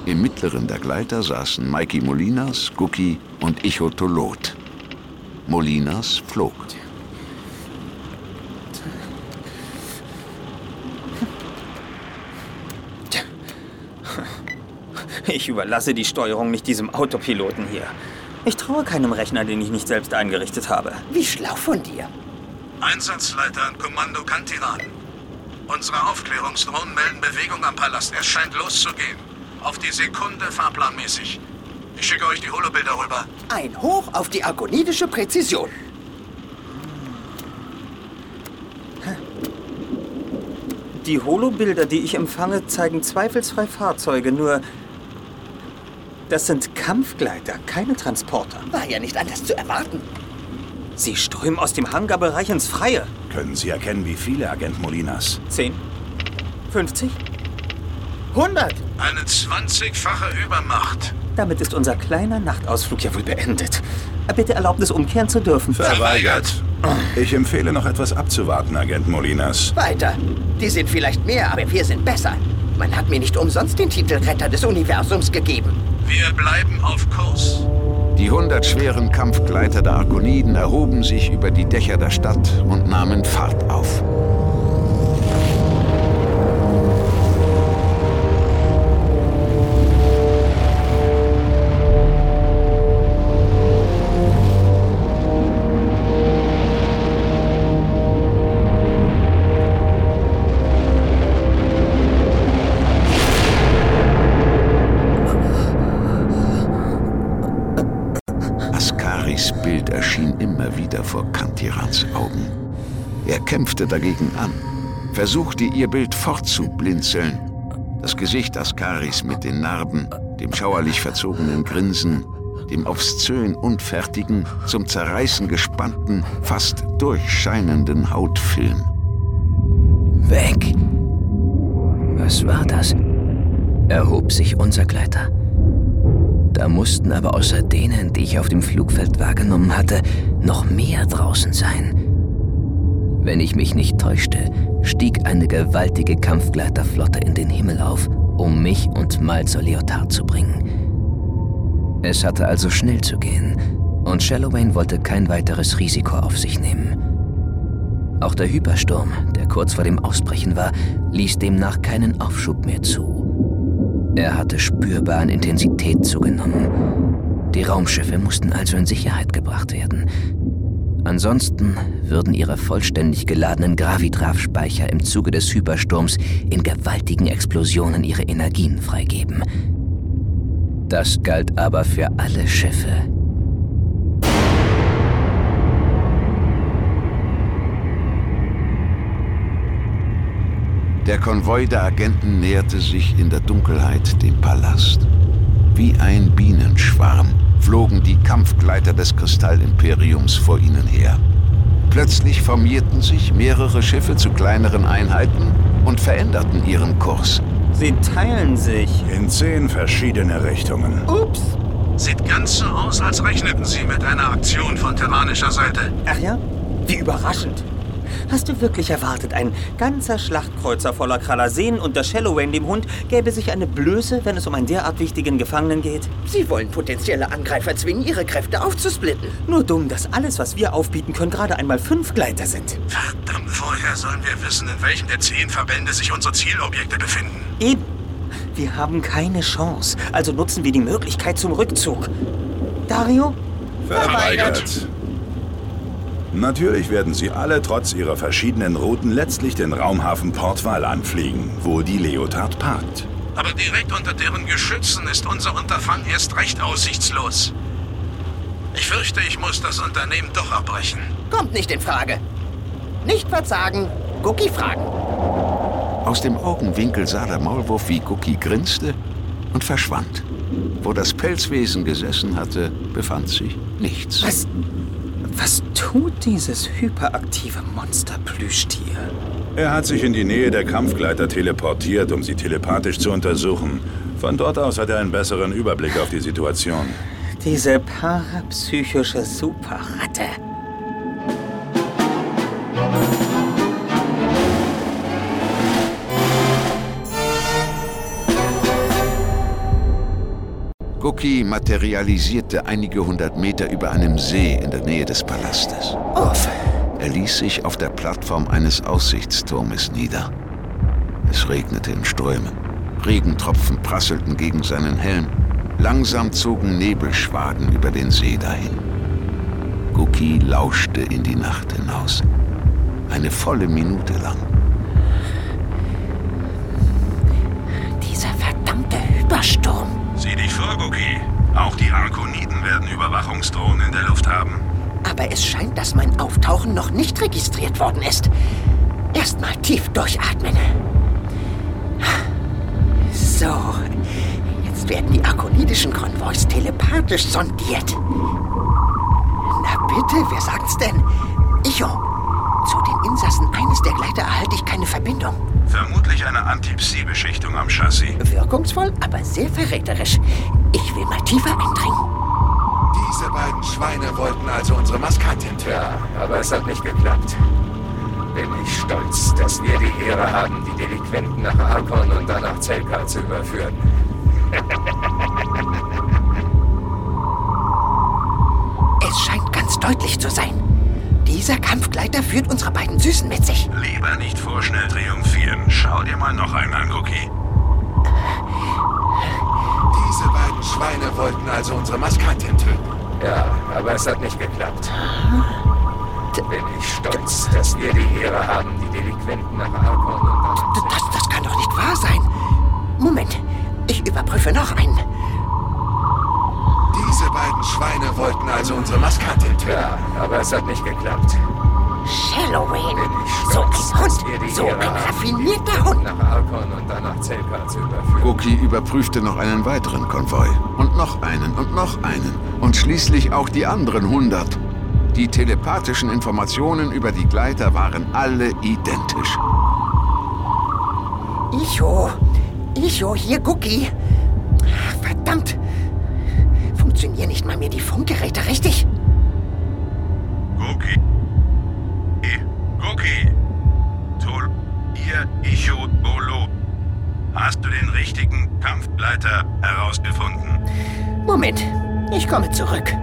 Im mittleren der Gleiter saßen Mikey Molinas, Guki und Icho Tolot. Molinas flog. Ich überlasse die Steuerung nicht diesem Autopiloten hier. Ich traue keinem Rechner, den ich nicht selbst eingerichtet habe. Wie schlau von dir. Einsatzleiter und Kommando Kantiran. Unsere Aufklärungsdrohnen melden Bewegung am Palast. Es scheint loszugehen. Auf die Sekunde fahrplanmäßig. Ich schicke euch die Holobilder rüber. Ein Hoch auf die agonidische Präzision. Die Holobilder, die ich empfange, zeigen zweifelsfrei Fahrzeuge, nur das sind Kampfgleiter, keine Transporter. War ja nicht anders zu erwarten. Sie strömen aus dem Hangarbereich ins Freie. Können Sie erkennen, wie viele, Agent Molinas? Zehn? 50? 100? Eine 20-fache Übermacht. Damit ist unser kleiner Nachtausflug ja wohl beendet. Bitte Erlaubnis, umkehren zu dürfen. Verweigert. Ich empfehle noch etwas abzuwarten, Agent Molinas. Weiter. Die sind vielleicht mehr, aber wir sind besser. Man hat mir nicht umsonst den Titel Retter des Universums gegeben. Wir bleiben auf Kurs. Die hundert schweren Kampfgleiter der Arkoniden erhoben sich über die Dächer der Stadt und nahmen Fahrt auf. Wieder vor Kantirans Augen. Er kämpfte dagegen an, versuchte ihr Bild fortzublinzeln. Das Gesicht Askaris mit den Narben, dem schauerlich verzogenen Grinsen, dem obszön unfertigen, zum Zerreißen gespannten, fast durchscheinenden Hautfilm. Weg! Was war das? Erhob sich unser Gleiter. Da mussten aber außer denen, die ich auf dem Flugfeld wahrgenommen hatte, noch mehr draußen sein. Wenn ich mich nicht täuschte, stieg eine gewaltige Kampfgleiterflotte in den Himmel auf, um mich und Mal zur Leotard zu bringen. Es hatte also schnell zu gehen, und Shallowayne wollte kein weiteres Risiko auf sich nehmen. Auch der Hypersturm, der kurz vor dem Ausbrechen war, ließ demnach keinen Aufschub mehr zu. Er hatte spürbar an Intensität zugenommen. Die Raumschiffe mussten also in Sicherheit gebracht werden. Ansonsten würden ihre vollständig geladenen Gravitrav-Speicher im Zuge des Hypersturms in gewaltigen Explosionen ihre Energien freigeben. Das galt aber für alle Schiffe. Der Konvoi der Agenten näherte sich in der Dunkelheit dem Palast. Wie ein Bienenschwarm flogen die Kampfgleiter des Kristallimperiums vor ihnen her. Plötzlich formierten sich mehrere Schiffe zu kleineren Einheiten und veränderten ihren Kurs. Sie teilen sich. In zehn verschiedene Richtungen. Ups. Sieht ganz so aus, als rechneten Sie mit einer Aktion von terranischer Seite. Ach ja? Wie überraschend. Hast du wirklich erwartet, ein ganzer Schlachtkreuzer voller Kralaseen und der Shalloway dem Hund gäbe sich eine Blöße, wenn es um einen derart wichtigen Gefangenen geht? Sie wollen potenzielle Angreifer zwingen, ihre Kräfte aufzusplitten. Nur dumm, dass alles, was wir aufbieten können, gerade einmal fünf Gleiter sind. Verdammt, woher sollen wir wissen, in welchem der zehn Verbände sich unsere Zielobjekte befinden? Eben. Wir haben keine Chance, also nutzen wir die Möglichkeit zum Rückzug. Dario? Verweigert. Natürlich werden sie alle trotz ihrer verschiedenen Routen letztlich den Raumhafen Portval anfliegen, wo die Leotard parkt. Aber direkt unter deren Geschützen ist unser Unterfangen erst recht aussichtslos. Ich fürchte, ich muss das Unternehmen doch abbrechen. Kommt nicht in Frage. Nicht verzagen, Cookie fragen. Aus dem Augenwinkel sah der Maulwurf, wie Cookie grinste und verschwand. Wo das Pelzwesen gesessen hatte, befand sich nichts. Was? Was tut dieses hyperaktive Monster-Plüschtier? Er hat sich in die Nähe der Kampfgleiter teleportiert, um sie telepathisch zu untersuchen. Von dort aus hat er einen besseren Überblick auf die Situation. Diese parapsychische Superratte. Guki materialisierte einige hundert Meter über einem See in der Nähe des Palastes. Uff. Er ließ sich auf der Plattform eines Aussichtsturmes nieder. Es regnete in Strömen. Regentropfen prasselten gegen seinen Helm. Langsam zogen Nebelschwaden über den See dahin. Guki lauschte in die Nacht hinaus. Eine volle Minute lang. Dieser verdammte Hypersturm. Sieh dich vor, Guki. Auch die Arkoniden werden Überwachungsdrohnen in der Luft haben. Aber es scheint, dass mein Auftauchen noch nicht registriert worden ist. Erstmal tief durchatmen. So, jetzt werden die arkonidischen Konvois telepathisch sondiert. Na bitte, wer sagt's denn? Icho, zu den Insassen eines der Gleiter erhalte ich keine Verbindung. Vermutlich eine Antipsie-Beschichtung am Chassis. Wirkungsvoll, aber sehr verräterisch. Ich will mal tiefer eindringen. Diese beiden Schweine wollten also unsere Maskantin töten. Ja, aber es hat nicht geklappt. Bin ich stolz, dass wir die Ehre haben, die Delinquenten nach Arkon und dann nach Zelka zu überführen. Es scheint ganz deutlich zu sein. Dieser Kampfgleiter führt unsere beiden Süßen mit sich. Lieber nicht vorschnell triumphieren. Schau dir mal noch einen an, Guki. Diese beiden Schweine wollten also unsere Maskantin töten. Ja, aber es hat nicht geklappt. Bin ich stolz, dass wir die Ehre haben, die Delinquenten nach Arkon und. Das, das kann doch nicht wahr sein. Moment, ich überprüfe noch einen. Schweine wollten also unsere Maskantin töten. Ja, aber es hat nicht geklappt. Shallowayne. So ein Hund. So ein raffinierter Hund. Nach Arkon und dann nach Zelka zu überführen. Goki überprüfte noch einen weiteren Konvoi. Und noch einen und noch einen. Und schließlich auch die anderen hundert. Die telepathischen Informationen über die Gleiter waren alle identisch. Icho. Icho, hier, Cookie. Verdammt. Funktionieren nicht mal mehr die Funkgeräte richtig? Goki. Goki. Tol. Ihr Icho Bolo. Hast du den richtigen Kampfleiter herausgefunden? Moment. Ich komme zurück.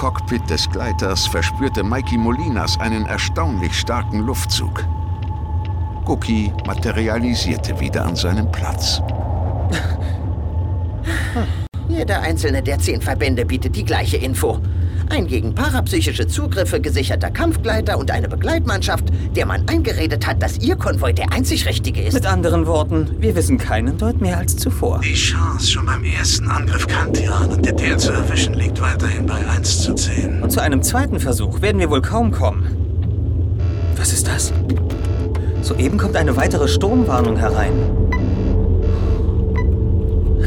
Cockpit des Gleiters verspürte Mikey Molinas einen erstaunlich starken Luftzug. Cookie materialisierte wieder an seinem Platz. Jeder einzelne der zehn Verbände bietet die gleiche Info. Ein gegen parapsychische Zugriffe gesicherter Kampfgleiter und eine Begleitmannschaft, der man eingeredet hat, dass ihr Konvoi der einzig richtige ist. Mit anderen Worten, wir wissen keinen Deut mehr als zuvor. Die Chance, schon beim ersten Angriff Kantian und Detail zu erwischen, liegt weiterhin bei 1 zu 10. Und zu einem zweiten Versuch werden wir wohl kaum kommen. Was ist das? Soeben kommt eine weitere Sturmwarnung herein.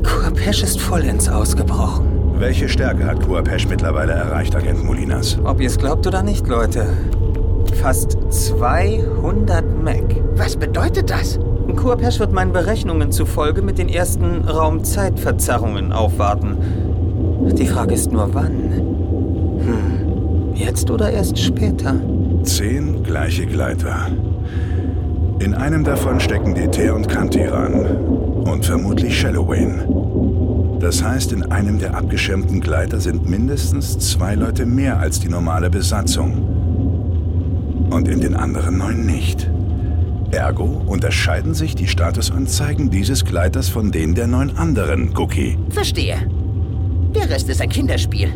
Kuapesh ist vollends ausgebrochen. Welche Stärke hat Kuapesh mittlerweile erreicht, Agent Molinas? Ob ihr es glaubt oder nicht, Leute. Fast 200 Mac. Was bedeutet das? Kuapesh wird meinen Berechnungen zufolge mit den ersten Raumzeitverzerrungen aufwarten. Die Frage ist nur wann. Hm. Jetzt oder erst später? Zehn gleiche Gleiter. In einem davon stecken DT und Kantiran. Und vermutlich Shallowayne. Das heißt, in einem der abgeschirmten Gleiter sind mindestens zwei Leute mehr als die normale Besatzung. Und in den anderen neun nicht. Ergo unterscheiden sich die Statusanzeigen dieses Gleiters von denen der neun anderen, Cookie. Verstehe. Der Rest ist ein Kinderspiel.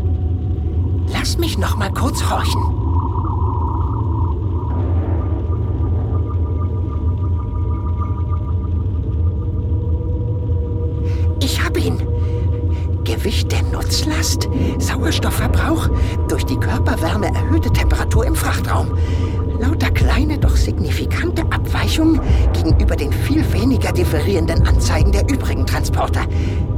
Lass mich noch mal kurz horchen. Gewicht der Nutzlast, Sauerstoffverbrauch, durch die Körperwärme erhöhte Temperatur im Frachtraum. Lauter kleine, doch signifikante Abweichungen gegenüber den viel weniger differierenden Anzeigen der übrigen Transporter.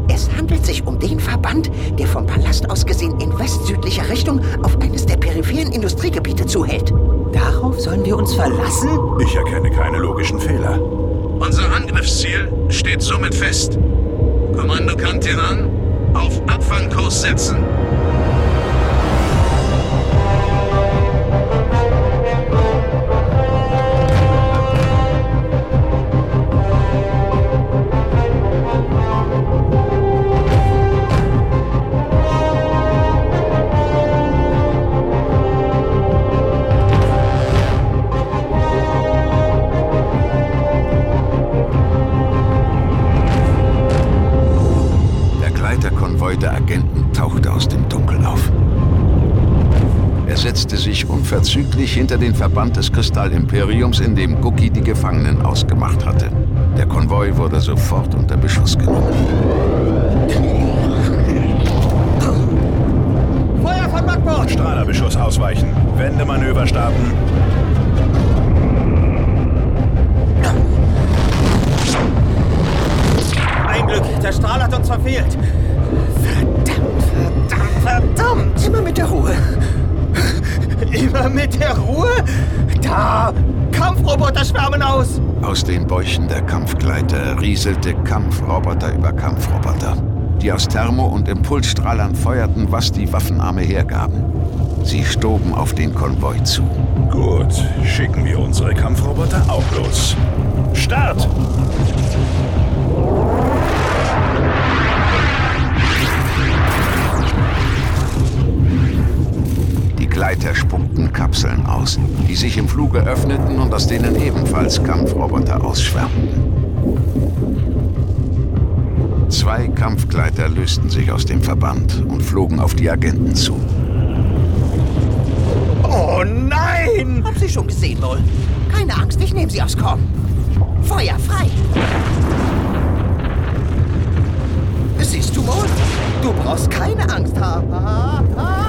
Es handelt sich um den Verband, der vom Palast aus gesehen in west-südlicher Richtung auf eines der peripheren Industriegebiete zuhält. Darauf sollen wir uns verlassen? Ich erkenne keine logischen Fehler. Unser Angriffsziel steht somit fest. Kommando Kantiran, auf Abfangkurs setzen. Unverzüglich hinter den Verband des Kristallimperiums, in dem Cookie die Gefangenen ausgemacht hatte. Der Konvoi wurde sofort unter Beschuss genommen. Feuer von Backbord! Strahlerbeschuss ausweichen. Wendemanöver starten. Ein Glück, der Strahl hat uns verfehlt. Verdammt, verdammt, verdammt! Immer mit der Ruhe. Immer mit der Ruhe? Da! Kampfroboter schwärmen aus! Aus den Bäuchen der Kampfgleiter rieselte Kampfroboter über Kampfroboter, die aus Thermo- und Impulsstrahlern feuerten, was die Waffenarme hergaben. Sie stoben auf den Konvoi zu. Gut, schicken wir unsere Kampfroboter auch los. Start! Die Gleiter spuckten Kapseln aus, die sich im Fluge öffneten und aus denen ebenfalls Kampfroboter ausschwärmten. Zwei Kampfgleiter lösten sich aus dem Verband und flogen auf die Agenten zu. Oh nein! Hab sie schon gesehen, wohl. Keine Angst, ich nehme sie aufs Korn. Feuer frei! Siehst du, Mol? Du brauchst keine Angst haben.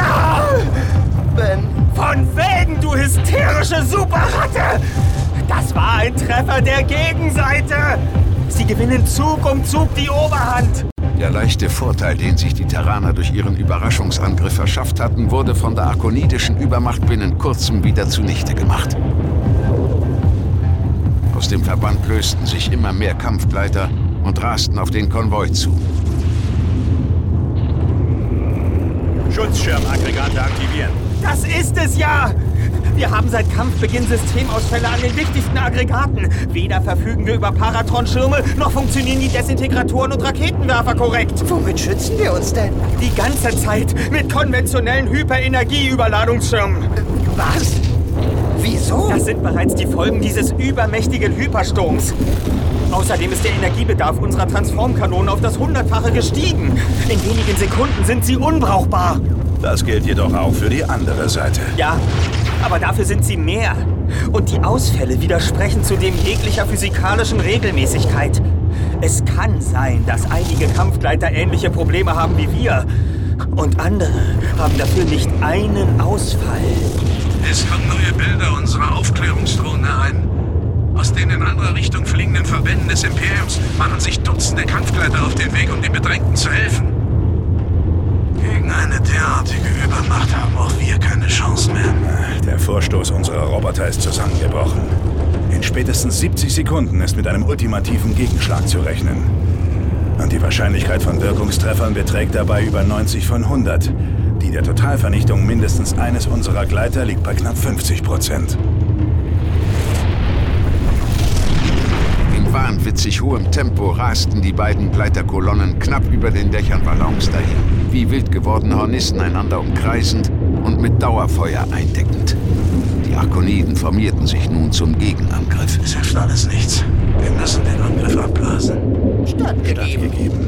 Ah! Ben. Von wegen, du hysterische Superratte! Das war ein Treffer der Gegenseite! Sie gewinnen Zug um Zug die Oberhand! Der leichte Vorteil, den sich die Terraner durch ihren Überraschungsangriff verschafft hatten, wurde von der arkonidischen Übermacht binnen kurzem wieder zunichte gemacht. Aus dem Verband lösten sich immer mehr Kampfgleiter und rasten auf den Konvoi zu. Schutzschirmaggregate aktivieren. Das ist es ja! Wir haben seit Kampfbeginn Systemausfälle an den wichtigsten Aggregaten. Weder verfügen wir über Paratron-Schirme, noch funktionieren die Desintegratoren und Raketenwerfer korrekt. Womit schützen wir uns denn? Die ganze Zeit mit konventionellen Hyperenergieüberladungsschirmen. Was? Wieso? Das sind bereits die Folgen dieses übermächtigen Hypersturms. Außerdem ist der Energiebedarf unserer Transformkanonen auf das Hundertfache gestiegen. In wenigen Sekunden sind sie unbrauchbar. Das gilt jedoch auch für die andere Seite. Ja, aber dafür sind sie mehr. Und die Ausfälle widersprechen zudem jeglicher physikalischen Regelmäßigkeit. Es kann sein, dass einige Kampfgleiter ähnliche Probleme haben wie wir. Und andere haben dafür nicht einen Ausfall. Es kommen neue Bilder unserer Aufklärungsdrohne ein. Aus den in andere Richtung fliegenden Verbänden des Imperiums machen sich Dutzende Kampfgleiter auf den Weg, um den Bedrängten zu helfen. Gegen eine derartige Übermacht haben auch wir keine Chance mehr. Der Vorstoß unserer Roboter ist zusammengebrochen. In spätestens 70 Sekunden ist mit einem ultimativen Gegenschlag zu rechnen. Und die Wahrscheinlichkeit von Wirkungstreffern beträgt dabei über 90 von 100. Die der Totalvernichtung mindestens eines unserer Gleiter liegt bei knapp 50 Prozent. Wahnwitzig hohem Tempo rasten die beiden Gleiterkolonnen knapp über den Dächern Ballons dahin, wie wild gewordene Hornissen einander umkreisend und mit Dauerfeuer eindeckend. Die Arkoniden formierten sich nun zum Gegenangriff. Es hilft alles nichts. Wir müssen den Angriff abblasen. Stattgegeben.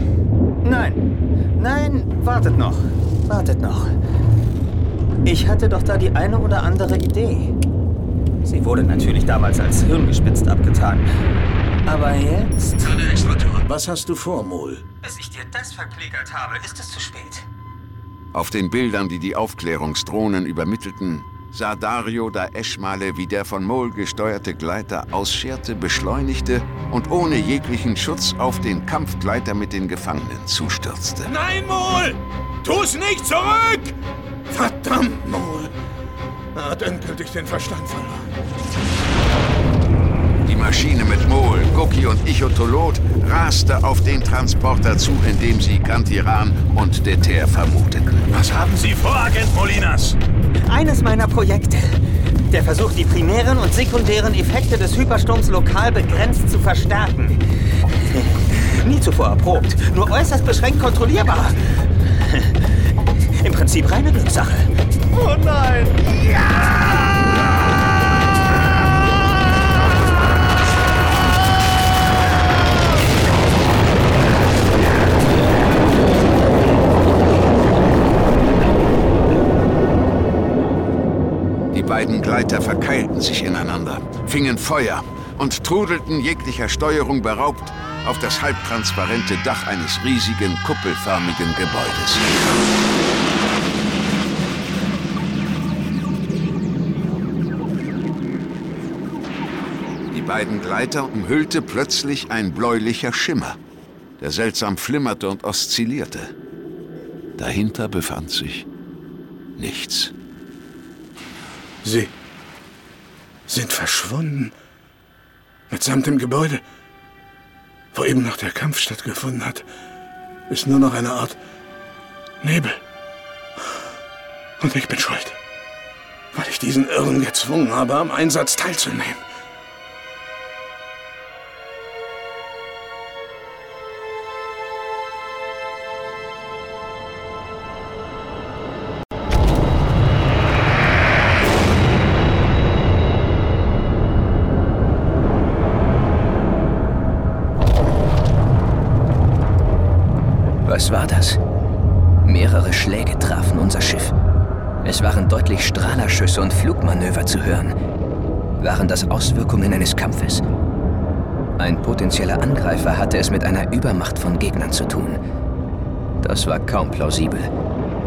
Nein. Nein, wartet noch. Wartet noch. Ich hatte doch da die eine oder andere Idee. Sie wurde natürlich damals als hirngespitzt abgetan. Aber jetzt. Keine Extratouren. Was hast du vor, Mol? Bis ich dir das verklickert habe, ist es zu spät. Auf den Bildern, die die Aufklärungsdrohnen übermittelten, sah Dario da Eschmale, wie der von Mol gesteuerte Gleiter ausscherte, beschleunigte und ohne jeglichen Schutz auf den Kampfgleiter mit den Gefangenen zustürzte. Nein, Mol! Tu's nicht zurück! Verdammt, Mol! Er hat endgültig den Verstand verloren. Maschine mit Mol, Cookie und Ichotolot raste auf den Transporter zu, in dem sie Gantiran und Deter vermuteten. Was haben Sie vor, Agent Molinas? Eines meiner Projekte. Der Versuch, die primären und sekundären Effekte des Hypersturms lokal begrenzt zu verstärken. Nie zuvor erprobt, nur äußerst beschränkt kontrollierbar. Im Prinzip reine Glückssache. Oh nein! Die beiden Gleiter verkeilten sich ineinander, fingen Feuer und trudelten jeglicher Steuerung beraubt auf das halbtransparente Dach eines riesigen, kuppelförmigen Gebäudes. Die beiden Gleiter umhüllte plötzlich ein bläulicher Schimmer, der seltsam flimmerte und oszillierte. Dahinter befand sich nichts. Sie sind verschwunden. Mitsamt dem Gebäude, wo eben noch der Kampf stattgefunden hat, ist nur noch eine Art Nebel. Und ich bin schuld, weil ich diesen Irren gezwungen habe, am Einsatz teilzunehmen. War das? Mehrere Schläge trafen unser Schiff. Es waren deutlich Strahlerschüsse und Flugmanöver zu hören. Waren das Auswirkungen eines Kampfes? Ein potenzieller Angreifer hatte es mit einer Übermacht von Gegnern zu tun. Das war kaum plausibel.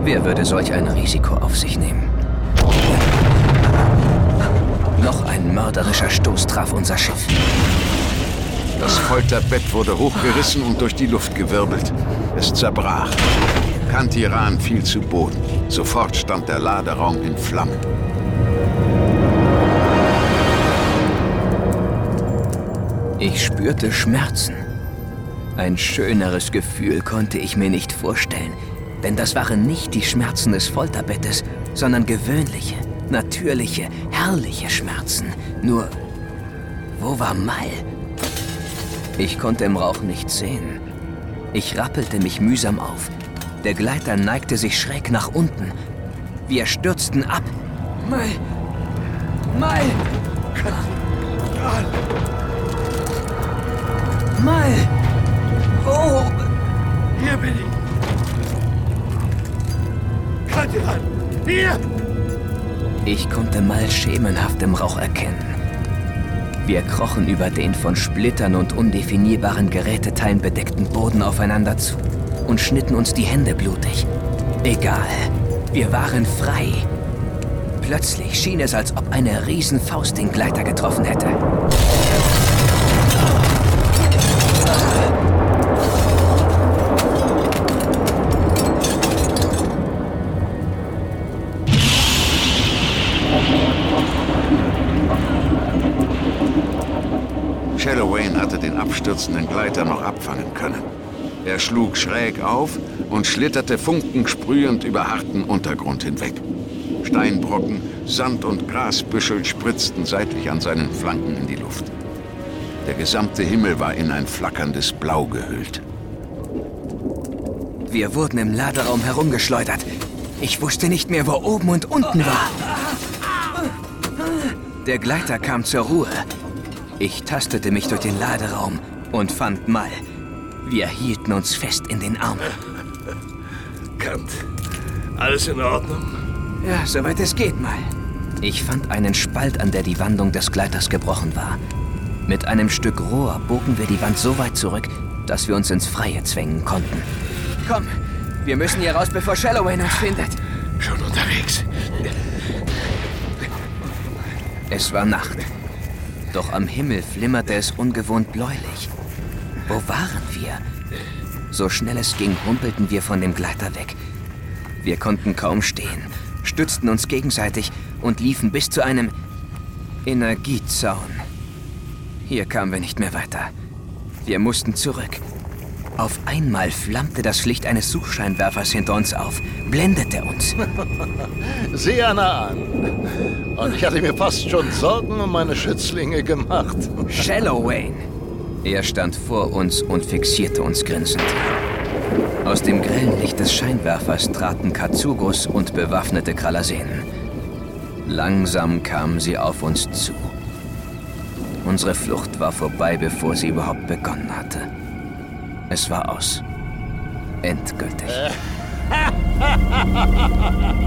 Wer würde solch ein Risiko auf sich nehmen? Noch ein mörderischer Stoß traf unser Schiff. Das Folterbett wurde hochgerissen und durch die Luft gewirbelt. Es zerbrach. Kantiran fiel zu Boden. Sofort stand der Laderaum in Flammen. Ich spürte Schmerzen. Ein schöneres Gefühl konnte ich mir nicht vorstellen, denn das waren nicht die Schmerzen des Folterbettes, sondern gewöhnliche, natürliche, herrliche Schmerzen. Nur, wo war Mal? Ich konnte im Rauch nichts sehen. Ich rappelte mich mühsam auf. Der Gleiter neigte sich schräg nach unten. Wir stürzten ab. Mai! Mai! Mal! Wo? Hier bin ich! Kantiran! Hier! Ich konnte Mal schemenhaft im Rauch erkennen. Wir krochen über den von Splittern und undefinierbaren Geräteteilen bedeckten Boden aufeinander zu und schnitten uns die Hände blutig. Egal, wir waren frei. Plötzlich schien es, als ob eine Riesenfaust den Gleiter getroffen hätte. Hatte den abstürzenden Gleiter noch abfangen können. Er schlug schräg auf und schlitterte funkensprühend über harten Untergrund hinweg. Steinbrocken, Sand und Grasbüschel spritzten seitlich an seinen Flanken in die Luft. Der gesamte Himmel war in ein flackerndes Blau gehüllt. Wir wurden im Laderaum herumgeschleudert. Ich wusste nicht mehr, wo oben und unten war. Der Gleiter kam zur Ruhe. Ich tastete mich durch den Laderaum und fand Mal. Wir hielten uns fest in den Armen. Kant, alles in Ordnung? Ja, soweit es geht, Mal. Ich fand einen Spalt, an der die Wandung des Gleiters gebrochen war. Mit einem Stück Rohr bogen wir die Wand so weit zurück, dass wir uns ins Freie zwängen konnten. Komm, wir müssen hier raus, bevor Shallowayne uns findet. Schon unterwegs. Es war Nacht. Doch am Himmel flimmerte es ungewohnt bläulich. Wo waren wir? So schnell es ging, humpelten wir von dem Gleiter weg. Wir konnten kaum stehen, stützten uns gegenseitig und liefen bis zu einem Energiezaun. Hier kamen wir nicht mehr weiter. Wir mussten zurück. Auf einmal flammte das Licht eines Suchscheinwerfers hinter uns auf, blendete uns. Sieh einer an. Und ich hatte mir fast schon Sorgen um meine Schützlinge gemacht. Shallowayne. Er stand vor uns und fixierte uns grinsend. Aus dem grellen Licht des Scheinwerfers traten Katsugos und bewaffnete Kralasenen. Langsam kamen sie auf uns zu. Unsere Flucht war vorbei, bevor sie überhaupt begonnen hatte. Es war aus. Endgültig.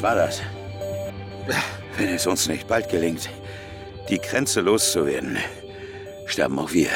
War das. Wenn es uns nicht bald gelingt, die Grenze loszuwerden, sterben auch wir.